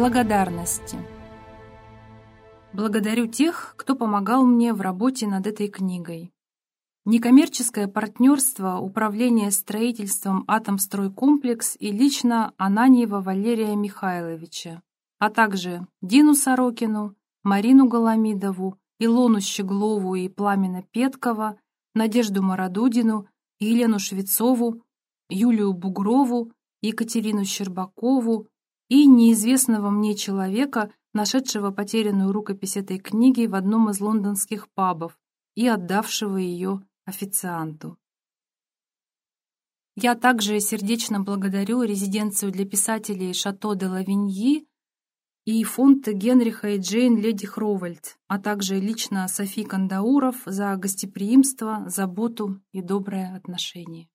Благодарности. Благодарю тех, кто помогал мне в работе над этой книгой. Некоммерческое партнерство Управление строительством «Атомстройкомплекс» и лично Ананьева Валерия Михайловича, а также Дину Сорокину, Марину Голомидову, Илону Щеглову и Пламена Петкова, Надежду Мародудину, Елену Швецову, Юлию Бугрову, Екатерину Щербакову и неизвестного мне человека, нашедшего потерянную рукопись этой книги в одном из лондонских пабов и отдавшего ее официанту. Я также сердечно благодарю резиденцию для писателей Шато де Лавиньи и фонд Генриха и Джейн Леди Хровальд, а также лично Софи Кандауров за гостеприимство, заботу и доброе отношение.